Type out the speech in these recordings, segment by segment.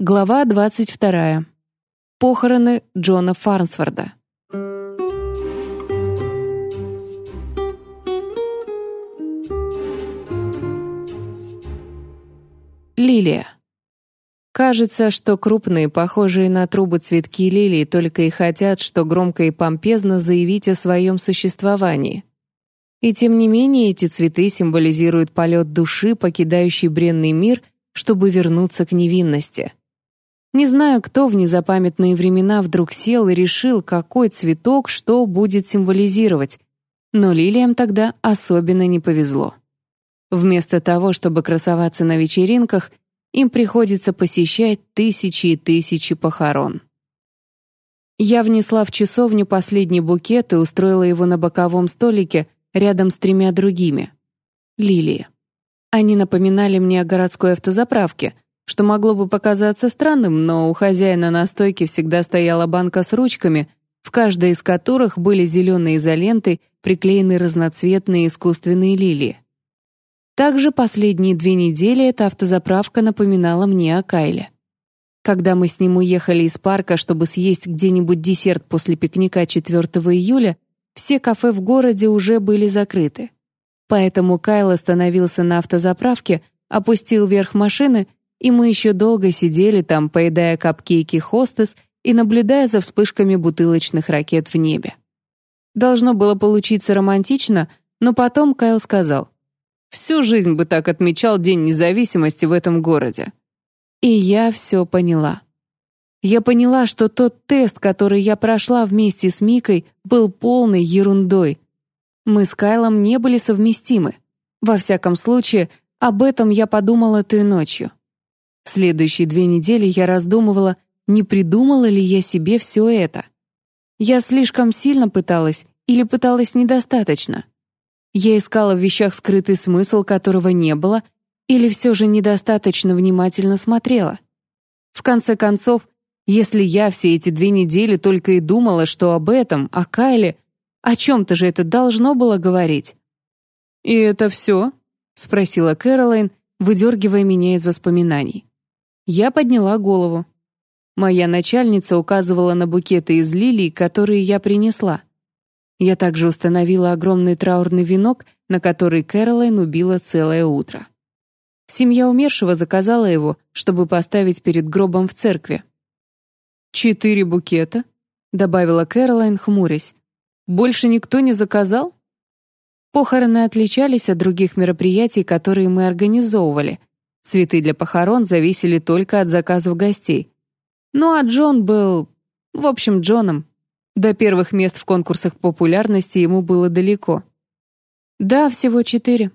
Глава 22. Похороны Джона Фарнсворда. Лилия. Кажется, что крупные, похожие на трубы цветки лилии только и хотят, что громко и помпезно заявить о своем существовании. И тем не менее эти цветы символизируют полет души, покидающей бренный мир, чтобы вернуться к невинности. Не знаю, кто в незапамятные времена вдруг сел и решил, какой цветок что будет символизировать, но лилиям тогда особенно не повезло. Вместо того, чтобы красоваться на вечеринках, им приходится посещать тысячи и тысячи похорон. Я внесла в часовню последний букет и устроила его на боковом столике рядом с тремя другими. Лилии. Они напоминали мне о городской автозаправке — что могло бы показаться странным, но у хозяина на стойке всегда стояла банка с ручками, в каждой из которых были зеленые изолентой приклеены разноцветные искусственные лилии. Также последние две недели эта автозаправка напоминала мне о Кайле. Когда мы с ним уехали из парка, чтобы съесть где-нибудь десерт после пикника 4 июля, все кафе в городе уже были закрыты. Поэтому Кайл остановился на автозаправке, опустил верх машины и мы еще долго сидели там, поедая капкейки хостес и наблюдая за вспышками бутылочных ракет в небе. Должно было получиться романтично, но потом Кайл сказал, «Всю жизнь бы так отмечал День независимости в этом городе». И я все поняла. Я поняла, что тот тест, который я прошла вместе с Микой, был полной ерундой. Мы с Кайлом не были совместимы. Во всяком случае, об этом я подумала той ночью. Следующие две недели я раздумывала, не придумала ли я себе все это. Я слишком сильно пыталась или пыталась недостаточно. Я искала в вещах скрытый смысл, которого не было, или все же недостаточно внимательно смотрела. В конце концов, если я все эти две недели только и думала, что об этом, о Кайле, о чем-то же это должно было говорить. «И это все?» — спросила Кэролайн, выдергивая меня из воспоминаний. Я подняла голову. Моя начальница указывала на букеты из лилий, которые я принесла. Я также установила огромный траурный венок, на который Кэролайн убила целое утро. Семья умершего заказала его, чтобы поставить перед гробом в церкви. «Четыре букета?» — добавила Кэролайн, хмурясь. «Больше никто не заказал?» Похороны отличались от других мероприятий, которые мы организовывали, Цветы для похорон зависели только от заказов гостей. Ну а Джон был... В общем, Джоном. До первых мест в конкурсах популярности ему было далеко. Да, всего четыре.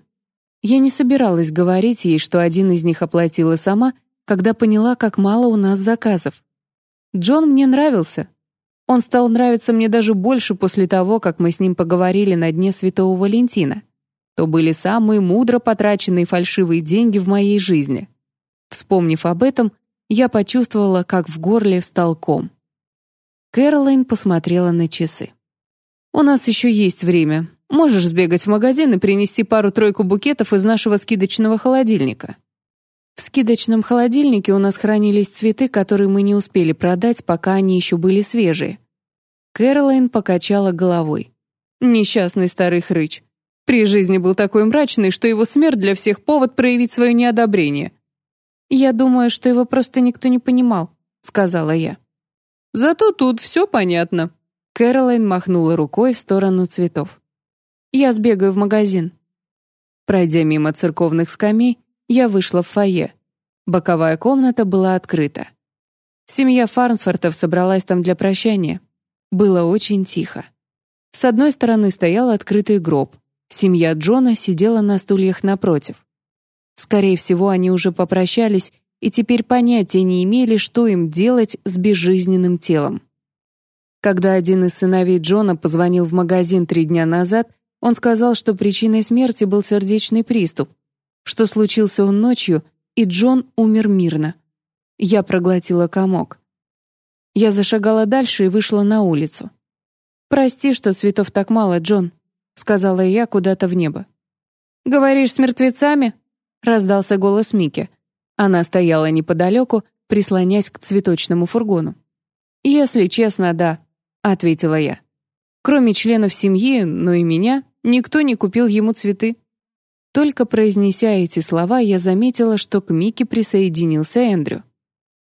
Я не собиралась говорить ей, что один из них оплатила сама, когда поняла, как мало у нас заказов. Джон мне нравился. Он стал нравиться мне даже больше после того, как мы с ним поговорили на дне Святого Валентина то были самые мудро потраченные фальшивые деньги в моей жизни. Вспомнив об этом, я почувствовала, как в горле встал ком. Кэролайн посмотрела на часы. «У нас еще есть время. Можешь сбегать в магазин и принести пару-тройку букетов из нашего скидочного холодильника». В скидочном холодильнике у нас хранились цветы, которые мы не успели продать, пока они еще были свежие. Кэролайн покачала головой. «Несчастный старый хрыч. При жизни был такой мрачный, что его смерть для всех повод проявить свое неодобрение. «Я думаю, что его просто никто не понимал», — сказала я. «Зато тут все понятно». Кэролайн махнула рукой в сторону цветов. «Я сбегаю в магазин». Пройдя мимо церковных скамей, я вышла в фойе. Боковая комната была открыта. Семья Фарнсфортов собралась там для прощания. Было очень тихо. С одной стороны стоял открытый гроб, Семья Джона сидела на стульях напротив. Скорее всего, они уже попрощались и теперь понятия не имели, что им делать с безжизненным телом. Когда один из сыновей Джона позвонил в магазин три дня назад, он сказал, что причиной смерти был сердечный приступ, что случился он ночью, и Джон умер мирно. Я проглотила комок. Я зашагала дальше и вышла на улицу. «Прости, что цветов так мало, Джон», — сказала я куда-то в небо. «Говоришь с мертвецами?» — раздался голос Мики. Она стояла неподалеку, прислонясь к цветочному фургону. «Если честно, да», — ответила я. Кроме членов семьи, ну и меня, никто не купил ему цветы. Только произнеся эти слова, я заметила, что к Мике присоединился Эндрю.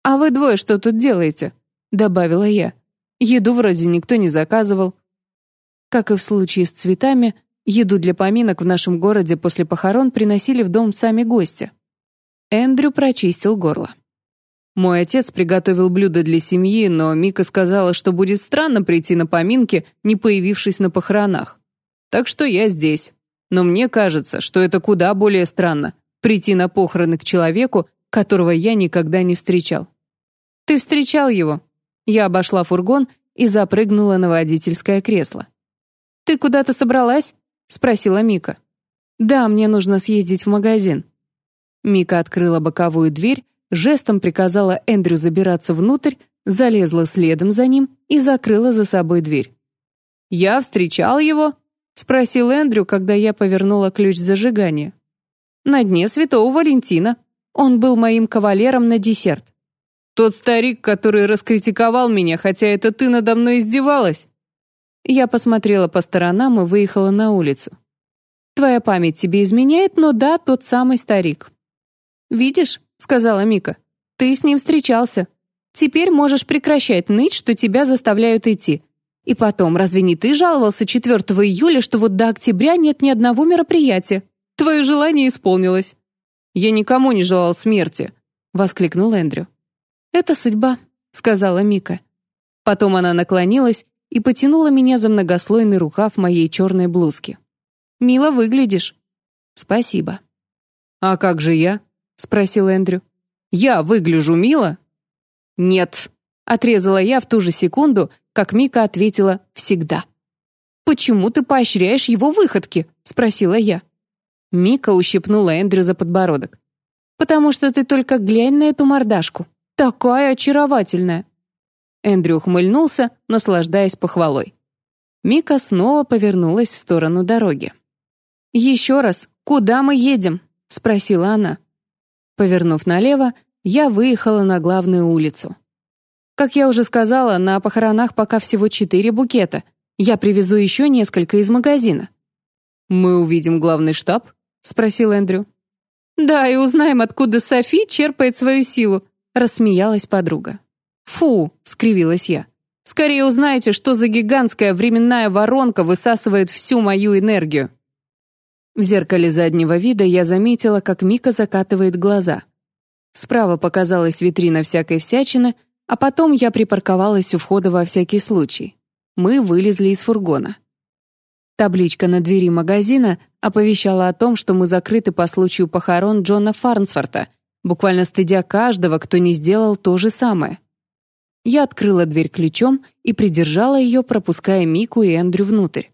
«А вы двое что тут делаете?» — добавила я. «Еду вроде никто не заказывал». Как и в случае с цветами, еду для поминок в нашем городе после похорон приносили в дом сами гости. Эндрю прочистил горло. Мой отец приготовил блюдо для семьи, но Мика сказала, что будет странно прийти на поминки, не появившись на похоронах. Так что я здесь. Но мне кажется, что это куда более странно — прийти на похороны к человеку, которого я никогда не встречал. «Ты встречал его?» Я обошла фургон и запрыгнула на водительское кресло. «Ты куда-то собралась?» — спросила Мика. «Да, мне нужно съездить в магазин». Мика открыла боковую дверь, жестом приказала Эндрю забираться внутрь, залезла следом за ним и закрыла за собой дверь. «Я встречал его?» — спросил Эндрю, когда я повернула ключ зажигания. «На дне Святого Валентина. Он был моим кавалером на десерт». «Тот старик, который раскритиковал меня, хотя это ты надо мной издевалась?» Я посмотрела по сторонам и выехала на улицу. «Твоя память тебе изменяет, но да, тот самый старик». «Видишь», — сказала Мика, — «ты с ним встречался. Теперь можешь прекращать ныть, что тебя заставляют идти. И потом, разве не ты жаловался 4 июля, что вот до октября нет ни одного мероприятия? Твое желание исполнилось». «Я никому не желал смерти», — воскликнул Эндрю. «Это судьба», — сказала Мика. Потом она наклонилась и потянула меня за многослойный рукав моей черной блузки. «Мило выглядишь». «Спасибо». «А как же я?» — спросил Эндрю. «Я выгляжу мило?» «Нет», — отрезала я в ту же секунду, как Мика ответила «всегда». «Почему ты поощряешь его выходки?» — спросила я. Мика ущипнула Эндрю за подбородок. «Потому что ты только глянь на эту мордашку. Такая очаровательная!» Эндрю ухмыльнулся, наслаждаясь похвалой. Мика снова повернулась в сторону дороги. «Еще раз, куда мы едем?» — спросила она. Повернув налево, я выехала на главную улицу. Как я уже сказала, на похоронах пока всего четыре букета. Я привезу еще несколько из магазина. «Мы увидим главный штаб?» — спросил Эндрю. «Да, и узнаем, откуда Софи черпает свою силу», — рассмеялась подруга. «Фу!» — скривилась я. «Скорее узнаете, что за гигантская временная воронка высасывает всю мою энергию». В зеркале заднего вида я заметила, как Мика закатывает глаза. Справа показалась витрина всякой всячины, а потом я припарковалась у входа во всякий случай. Мы вылезли из фургона. Табличка на двери магазина оповещала о том, что мы закрыты по случаю похорон Джона Фарнсфорта, буквально стыдя каждого, кто не сделал то же самое. Я открыла дверь ключом и придержала ее, пропуская Мику и Эндрю внутрь.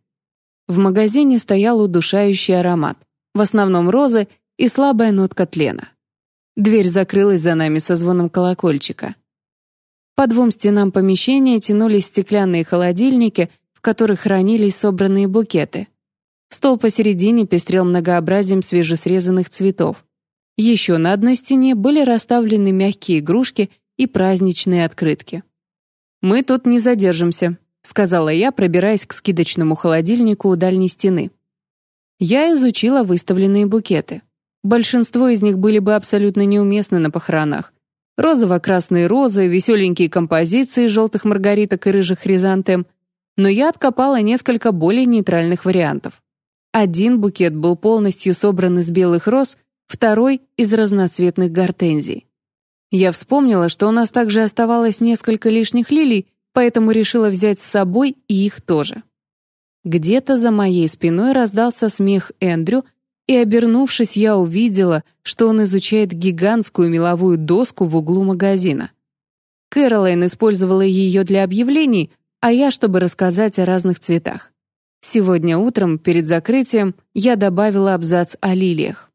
В магазине стоял удушающий аромат, в основном розы и слабая нотка тлена. Дверь закрылась за нами со звоном колокольчика. По двум стенам помещения тянулись стеклянные холодильники, в которых хранились собранные букеты. Стол посередине пестрел многообразием свежесрезанных цветов. Еще на одной стене были расставлены мягкие игрушки и праздничные открытки. «Мы тут не задержимся», — сказала я, пробираясь к скидочному холодильнику у дальней стены. Я изучила выставленные букеты. Большинство из них были бы абсолютно неуместны на похоронах, розово-красные розы, веселенькие композиции желтых маргариток и рыжих хризантем, но я откопала несколько более нейтральных вариантов. Один букет был полностью собран из белых роз, второй — из разноцветных гортензий. Я вспомнила, что у нас также оставалось несколько лишних лилий, поэтому решила взять с собой и их тоже. Где-то за моей спиной раздался смех Эндрю, и, обернувшись, я увидела, что он изучает гигантскую меловую доску в углу магазина. Кэролайн использовала ее для объявлений, а я, чтобы рассказать о разных цветах. Сегодня утром, перед закрытием, я добавила абзац о лилиях.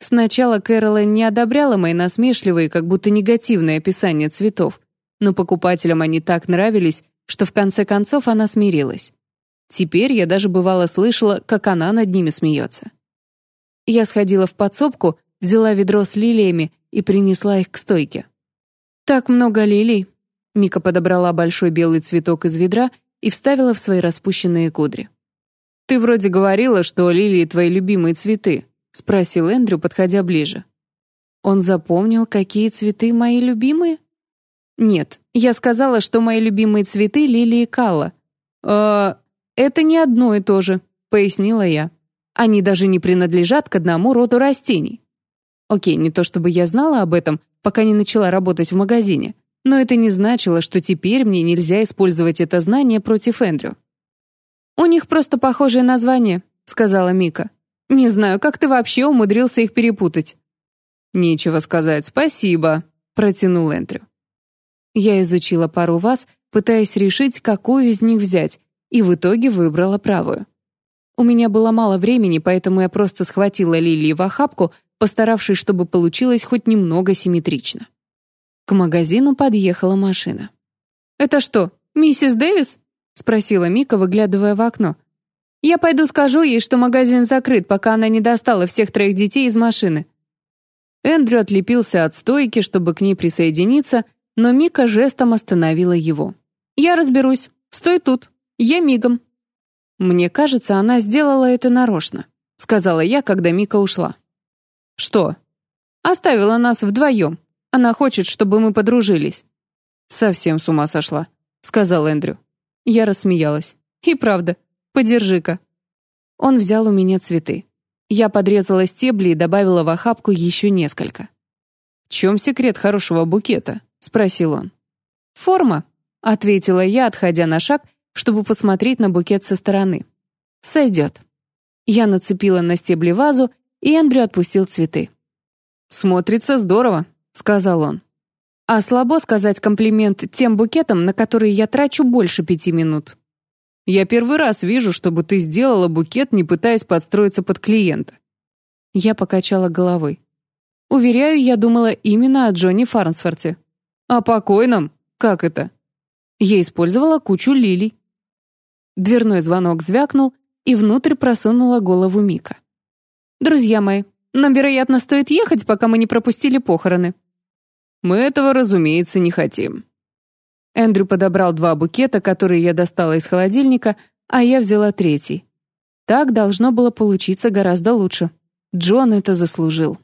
Сначала Кэролайн не одобряла мои насмешливые, как будто негативные описания цветов, но покупателям они так нравились, что в конце концов она смирилась. Теперь я даже бывало слышала, как она над ними смеется. Я сходила в подсобку, взяла ведро с лилиями и принесла их к стойке. «Так много лилий». Мика подобрала большой белый цветок из ведра и вставила в свои распущенные кудри. «Ты вроде говорила, что лилии твои любимые цветы», — спросил Эндрю, подходя ближе. Он запомнил, какие цветы мои любимые? Нет, я сказала, что мои любимые цветы — лилии калла. «Э, это не одно и то же», — пояснила я. Они даже не принадлежат к одному роду растений. Окей, не то чтобы я знала об этом, пока не начала работать в магазине, но это не значило, что теперь мне нельзя использовать это знание против Эндрю. «У них просто похожее название», — сказала Мика. «Не знаю, как ты вообще умудрился их перепутать». «Нечего сказать, спасибо», — протянул Эндрю. Я изучила пару ваз, пытаясь решить, какую из них взять, и в итоге выбрала правую. У меня было мало времени, поэтому я просто схватила лилии в охапку, постаравшись, чтобы получилось хоть немного симметрично. К магазину подъехала машина. «Это что, миссис Дэвис?» — спросила Мика, выглядывая в окно. «Я пойду скажу ей, что магазин закрыт, пока она не достала всех троих детей из машины». Эндрю отлепился от стойки, чтобы к ней присоединиться, но Мика жестом остановила его. «Я разберусь. Стой тут. Я мигом». «Мне кажется, она сделала это нарочно», — сказала я, когда Мика ушла. «Что?» «Оставила нас вдвоем. Она хочет, чтобы мы подружились». «Совсем с ума сошла», — сказал Эндрю. Я рассмеялась. «И правда. Подержи-ка». Он взял у меня цветы. Я подрезала стебли и добавила в охапку еще несколько. «В чем секрет хорошего букета?» — спросил он. «Форма», — ответила я, отходя на шаг чтобы посмотреть на букет со стороны. «Сойдет». Я нацепила на стебли вазу, и Эндрю отпустил цветы. «Смотрится здорово», — сказал он. «А слабо сказать комплимент тем букетам, на которые я трачу больше пяти минут». «Я первый раз вижу, чтобы ты сделала букет, не пытаясь подстроиться под клиента». Я покачала головой. Уверяю, я думала именно о Джонни Фарнсфорте. «О покойном? Как это?» Я использовала кучу лилий. Дверной звонок звякнул, и внутрь просунула голову Мика. «Друзья мои, нам, вероятно, стоит ехать, пока мы не пропустили похороны». «Мы этого, разумеется, не хотим». Эндрю подобрал два букета, которые я достала из холодильника, а я взяла третий. Так должно было получиться гораздо лучше. Джон это заслужил.